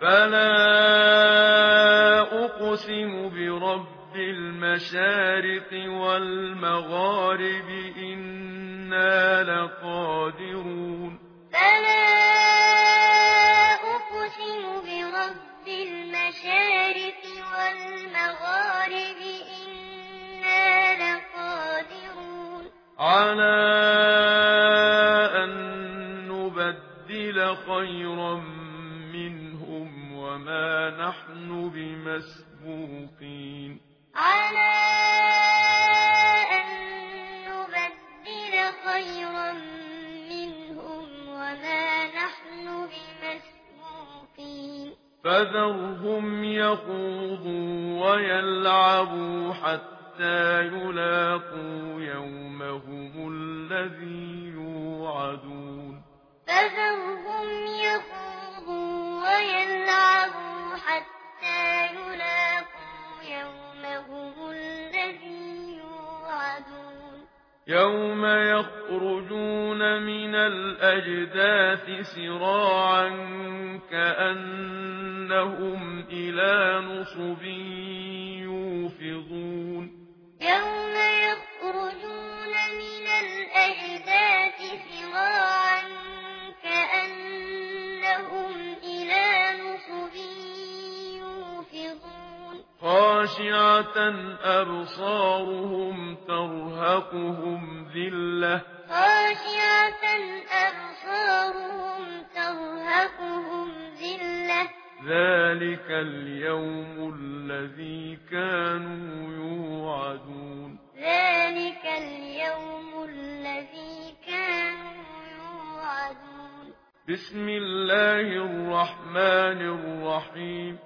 فلا أقسم برب المشارق والمغارب إنا لقادرون فلا أقسم برب المشارق والمغارب إنا لقادرون على أن نبدل خيرا نحن بمسبوقين. على أن نبدل خيرا منهم وما نحن بمسبوقين. فذرهم يقوضوا ويلعبوا حتى يلاقوا يومهم الذي يوعدون. فذرهم يوم يخرجون من الأجداث سراعا كأنهم إلى نصب يوفضون يوم خاشعة أبصارهم ترهقهم ذلة خاشعة أبصارهم ترهقهم ذلة ذلك اليوم الذي كانوا يوعدون ذلك اليوم الذي كانوا يوعدون بسم الله الرحمن الرحيم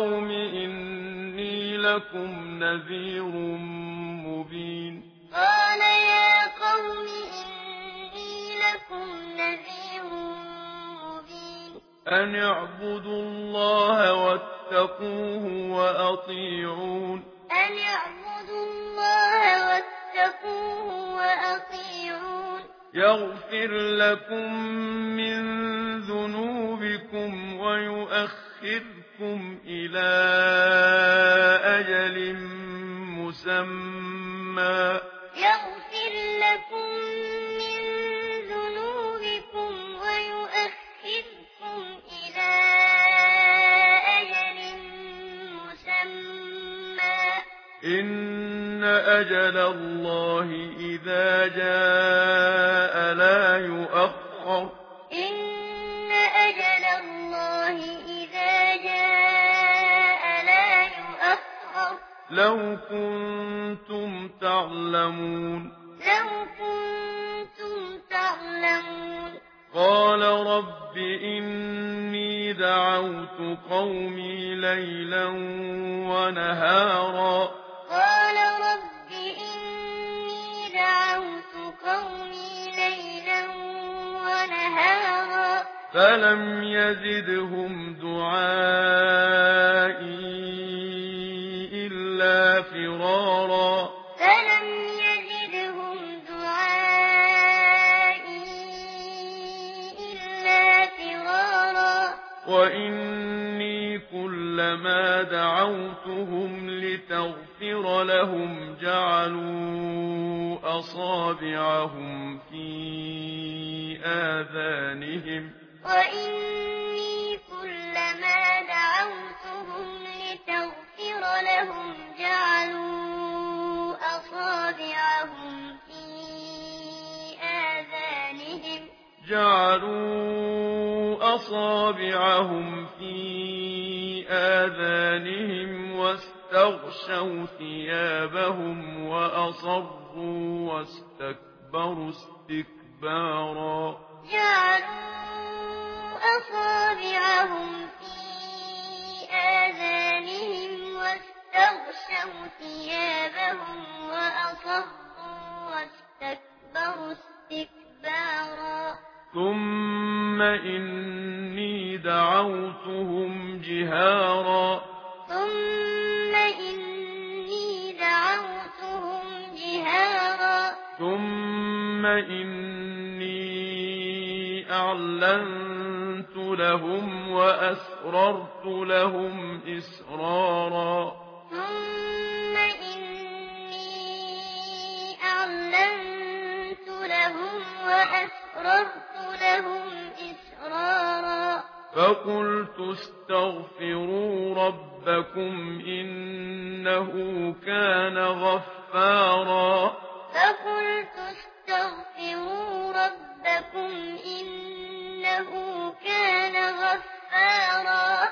قوم إني لكم نذير مبين. قال يا قوم أن اعبدوا الله واتقوه وأطيعون. أن اعبدوا الله واتقوه وأطيعون. يغفر لكم من ذنوبكم ويؤخركم يُؤَخِّرْكُمْ إِلَى أَجَلٍ مُّسَمًّى يَغْفِرْ لَكُم مِّن ذُنُوبِكُمْ وَيُؤَخِّرْكُمْ إِلَى أَجَلٍ مُّسَمًّى إِنَّ أَجَلَ اللَّهِ إِذَا جَاءَ لَا يُؤَخَّرُ لو كنتم تعلمون. لو كنتم تعلمون. قال رب إني دعوت قومي ليلا ونهارا. قال رب إني دعوت قومي ليلا ونهارا. فلم يزدهم دعائي فرارا. فلم يزدهم دعائي إلا فرارا؟ وإني كلما دعوتهم لتغفر لهم جعلوا أصابعهم في آذانهم. وإني جعلوا أصابعهم في آذانهم واستغشوا ثيابهم وأصروا واستكبروا استكبارا. جعلوا أصابعهم في آذانهم واستغشوا ثيابهم وأصروا ثم إني دعوتهم جهارا. ثم إني دعوتهم جهارا. ثم إني أعلنت لهم وأسررت لهم إسرارا. ثم فقلت استغفروا ربكم إنه كان غفارا فقلت استغفروا ربكم إنه كان غفارا